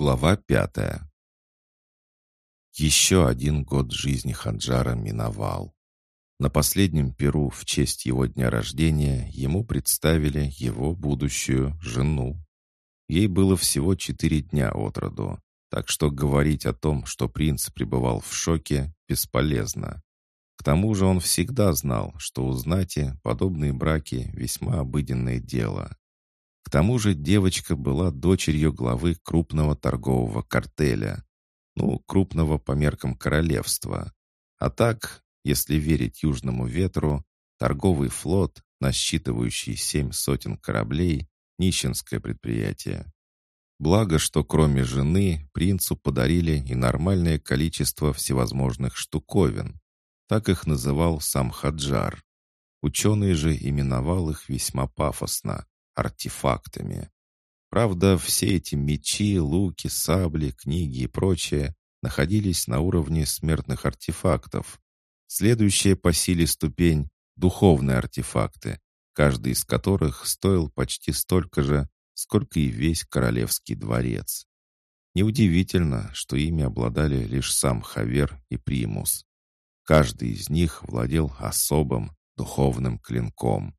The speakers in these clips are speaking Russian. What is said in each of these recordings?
Глава пятая. Еще один год жизни Хаджара миновал. На последнем перу в честь его дня рождения ему представили его будущую жену. Ей было всего четыре дня от роду, так что говорить о том, что принц пребывал в шоке, бесполезно. К тому же он всегда знал, что у знати подобные браки весьма обыденное дело. К тому же девочка была дочерью главы крупного торгового картеля. Ну, крупного по меркам королевства. А так, если верить южному ветру, торговый флот, насчитывающий семь сотен кораблей, нищенское предприятие. Благо, что кроме жены, принцу подарили и нормальное количество всевозможных штуковин. Так их называл сам Хаджар. Ученый же именовал их весьма пафосно артефактами. Правда, все эти мечи, луки, сабли, книги и прочее находились на уровне смертных артефактов. Следующая по силе ступень — духовные артефакты, каждый из которых стоил почти столько же, сколько и весь королевский дворец. Неудивительно, что ими обладали лишь сам Хавер и Примус. Каждый из них владел особым духовным клинком.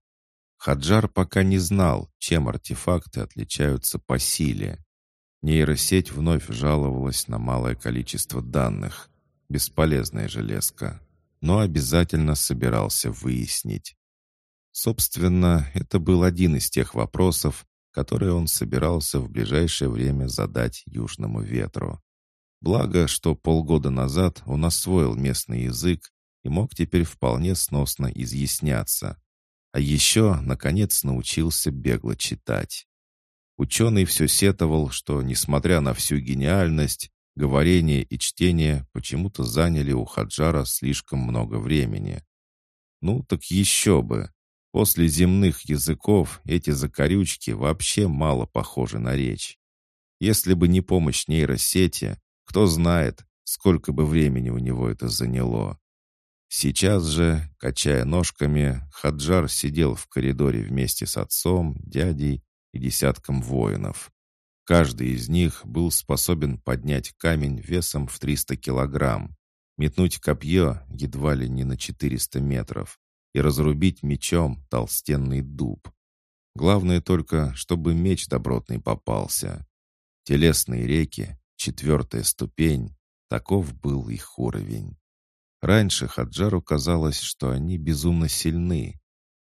Хаджар пока не знал, чем артефакты отличаются по силе. Нейросеть вновь жаловалась на малое количество данных. Бесполезная железка. Но обязательно собирался выяснить. Собственно, это был один из тех вопросов, которые он собирался в ближайшее время задать Южному ветру. Благо, что полгода назад он освоил местный язык и мог теперь вполне сносно изъясняться. А еще, наконец, научился бегло читать. Ученый все сетовал, что, несмотря на всю гениальность, говорение и чтение почему-то заняли у Хаджара слишком много времени. Ну, так еще бы. После земных языков эти закорючки вообще мало похожи на речь. Если бы не помощь нейросети, кто знает, сколько бы времени у него это заняло. Сейчас же, качая ножками, Хаджар сидел в коридоре вместе с отцом, дядей и десятком воинов. Каждый из них был способен поднять камень весом в 300 килограмм, метнуть копье едва ли не на 400 метров и разрубить мечом толстенный дуб. Главное только, чтобы меч добротный попался. Телесные реки, четвертая ступень, таков был их уровень. Раньше Хаджару казалось, что они безумно сильны,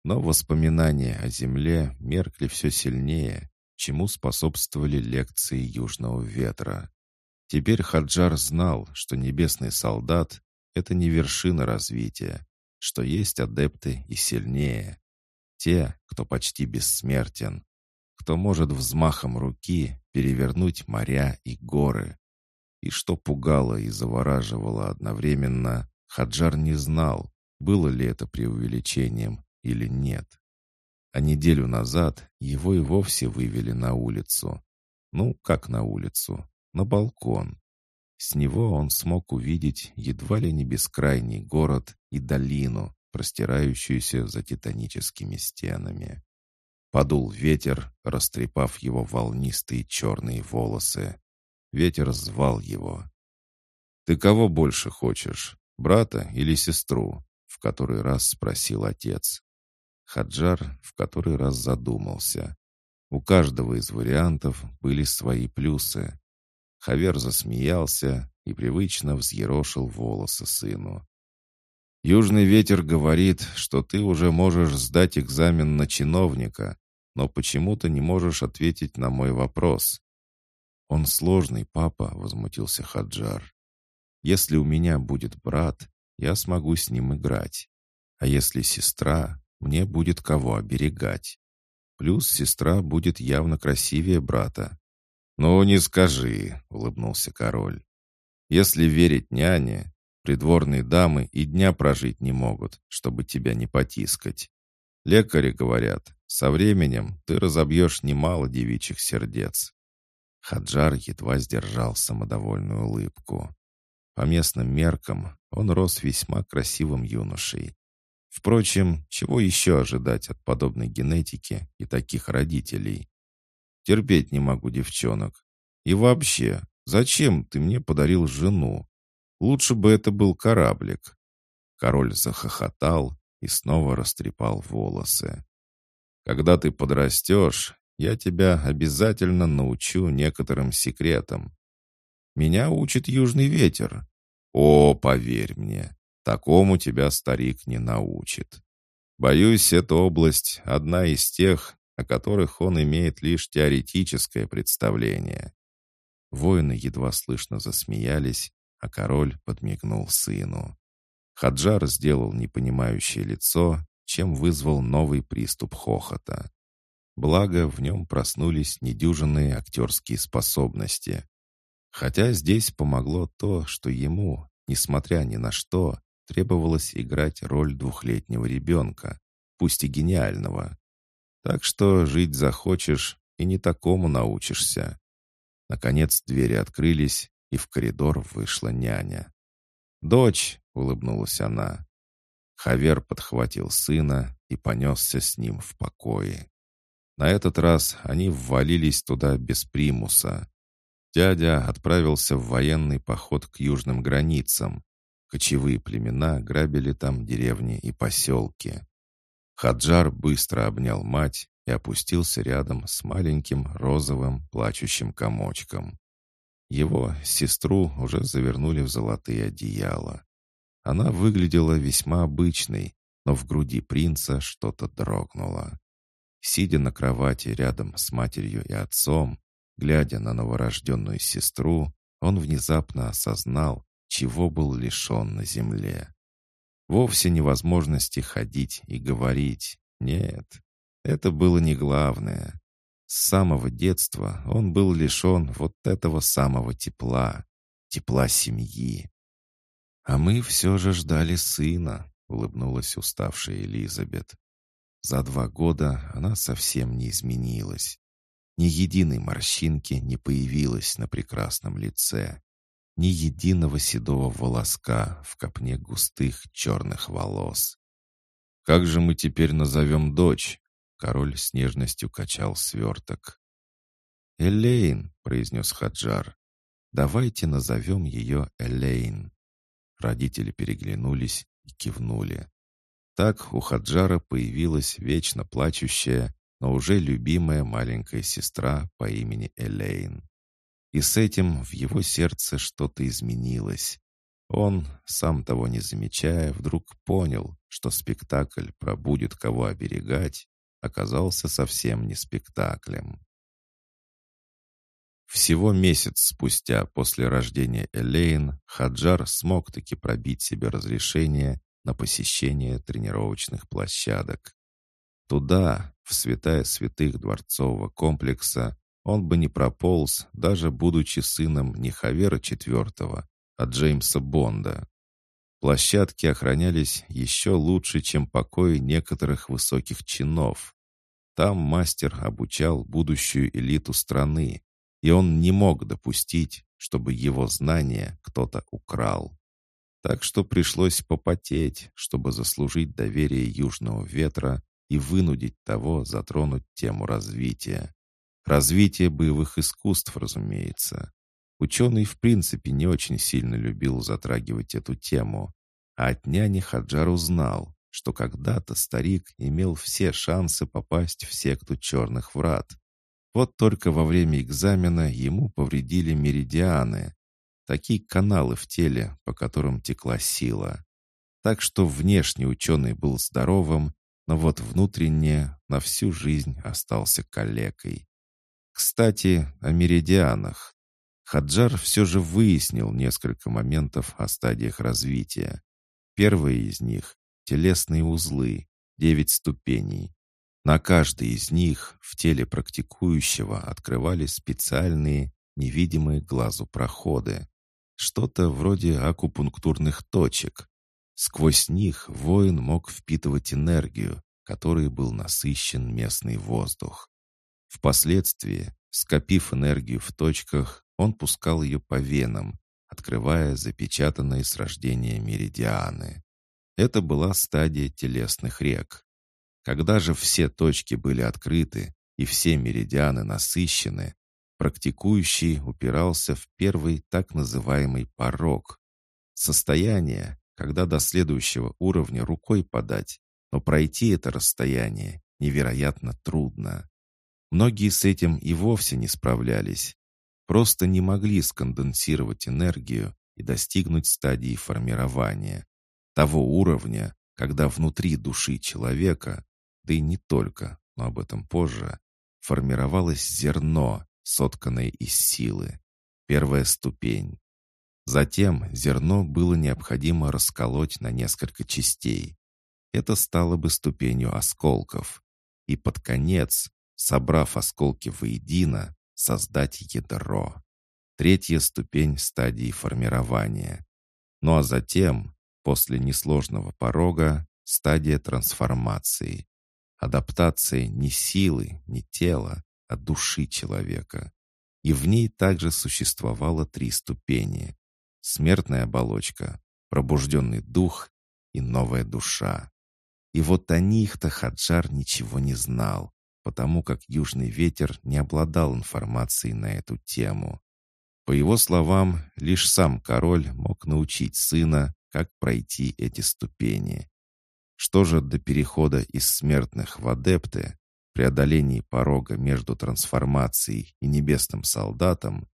но воспоминания о земле меркли все сильнее, чему способствовали лекции Южного ветра. Теперь Хаджар знал, что небесный солдат — это не вершина развития, что есть адепты и сильнее. Те, кто почти бессмертен, кто может взмахом руки перевернуть моря и горы. И что пугало и завораживало одновременно, Хаджар не знал, было ли это преувеличением или нет. А неделю назад его и вовсе вывели на улицу. Ну, как на улицу? На балкон. С него он смог увидеть едва ли не бескрайний город и долину, простирающуюся за титаническими стенами. Подул ветер, растрепав его волнистые черные волосы. Ветер звал его. «Ты кого больше хочешь? Брата или сестру?» — в который раз спросил отец. Хаджар в который раз задумался. У каждого из вариантов были свои плюсы. Хавер засмеялся и привычно взъерошил волосы сыну. «Южный ветер говорит, что ты уже можешь сдать экзамен на чиновника, но почему-то не можешь ответить на мой вопрос». «Он сложный, папа», — возмутился Хаджар. Если у меня будет брат, я смогу с ним играть. А если сестра, мне будет кого оберегать. Плюс сестра будет явно красивее брата. «Ну, не скажи», — улыбнулся король. «Если верить няне, придворные дамы и дня прожить не могут, чтобы тебя не потискать. Лекари говорят, со временем ты разобьешь немало девичьих сердец». Хаджар едва сдержал самодовольную улыбку. По местным меркам он рос весьма красивым юношей. Впрочем, чего еще ожидать от подобной генетики и таких родителей? Терпеть не могу девчонок. И вообще, зачем ты мне подарил жену? Лучше бы это был кораблик». Король захохотал и снова растрепал волосы. «Когда ты подрастешь, я тебя обязательно научу некоторым секретам. Меня учит южный ветер. О, поверь мне, такому тебя старик не научит. Боюсь, эта область одна из тех, о которых он имеет лишь теоретическое представление. Воины едва слышно засмеялись, а король подмигнул сыну. Хаджар сделал непонимающее лицо, чем вызвал новый приступ хохота. Благо, в нем проснулись недюжинные актерские способности. Хотя здесь помогло то, что ему, несмотря ни на что, требовалось играть роль двухлетнего ребенка, пусть и гениального. Так что жить захочешь, и не такому научишься. Наконец двери открылись, и в коридор вышла няня. «Дочь!» — улыбнулась она. Хавер подхватил сына и понесся с ним в покое. На этот раз они ввалились туда без примуса. Дядя отправился в военный поход к южным границам. Кочевые племена грабили там деревни и поселки. Хаджар быстро обнял мать и опустился рядом с маленьким розовым плачущим комочком. Его, сестру, уже завернули в золотые одеяла. Она выглядела весьма обычной, но в груди принца что-то дрогнуло. Сидя на кровати рядом с матерью и отцом, глядя на новорожденную сестру, он внезапно осознал, чего был лишен на земле. Вовсе невозможности ходить и говорить. Нет, это было не главное. С самого детства он был лишен вот этого самого тепла, тепла семьи. «А мы все же ждали сына», — улыбнулась уставшая Элизабет. За два года она совсем не изменилась. Ни единой морщинки не появилось на прекрасном лице. Ни единого седого волоска в копне густых черных волос. «Как же мы теперь назовем дочь?» Король с нежностью качал сверток. «Элейн», — произнес Хаджар. «Давайте назовем ее Элейн». Родители переглянулись и кивнули. Так у Хаджара появилась вечно плачущая, но уже любимая маленькая сестра по имени Элейн. И с этим в его сердце что-то изменилось. Он, сам того не замечая, вдруг понял, что спектакль про «Будет кого оберегать» оказался совсем не спектаклем. Всего месяц спустя после рождения Элейн Хаджар смог таки пробить себе разрешение на посещение тренировочных площадок. Туда, в святая святых дворцового комплекса, он бы не прополз, даже будучи сыном не Хавера IV, а Джеймса Бонда. Площадки охранялись еще лучше, чем покои некоторых высоких чинов. Там мастер обучал будущую элиту страны, и он не мог допустить, чтобы его знания кто-то украл. Так что пришлось попотеть, чтобы заслужить доверие Южного ветра и вынудить того затронуть тему развития. Развитие боевых искусств, разумеется. Ученый в принципе не очень сильно любил затрагивать эту тему, а от няни Хаджар узнал, что когда-то старик имел все шансы попасть в секту черных врат. Вот только во время экзамена ему повредили меридианы, Такие каналы в теле, по которым текла сила. Так что внешне ученый был здоровым, но вот внутренне на всю жизнь остался калекой. Кстати, о меридианах. Хаджар все же выяснил несколько моментов о стадиях развития. Первый из них — телесные узлы, девять ступеней. На каждой из них в теле практикующего открывались специальные, невидимые глазу проходы. Что-то вроде акупунктурных точек. Сквозь них воин мог впитывать энергию, которой был насыщен местный воздух. Впоследствии, скопив энергию в точках, он пускал ее по венам, открывая запечатанные с рождения меридианы. Это была стадия телесных рек. Когда же все точки были открыты и все меридианы насыщены, Практикующий упирался в первый так называемый порог. Состояние, когда до следующего уровня рукой подать, но пройти это расстояние невероятно трудно. Многие с этим и вовсе не справлялись. Просто не могли сконденсировать энергию и достигнуть стадии формирования. Того уровня, когда внутри души человека, да и не только, но об этом позже, формировалось зерно, сотканное из силы. Первая ступень. Затем зерно было необходимо расколоть на несколько частей. Это стало бы ступенью осколков. И под конец, собрав осколки воедино, создать ядро. Третья ступень стадии формирования. Ну а затем, после несложного порога, стадия трансформации. Адаптация не силы, не тела, а души человека. И в ней также существовало три ступени. Смертная оболочка, пробужденный дух и новая душа. И вот о них-то Хаджар ничего не знал, потому как Южный ветер не обладал информацией на эту тему. По его словам, лишь сам король мог научить сына, как пройти эти ступени. Что же до перехода из смертных в адепты, преодолении порога между трансформацией и небесным солдатом,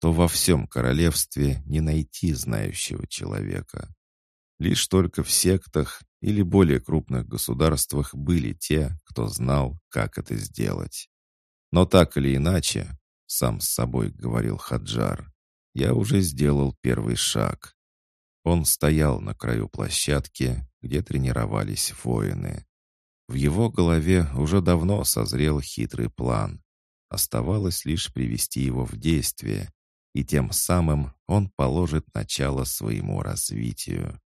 то во всем королевстве не найти знающего человека. Лишь только в сектах или более крупных государствах были те, кто знал, как это сделать. Но так или иначе, сам с собой говорил Хаджар, я уже сделал первый шаг. Он стоял на краю площадки, где тренировались воины. В его голове уже давно созрел хитрый план. Оставалось лишь привести его в действие, и тем самым он положит начало своему развитию.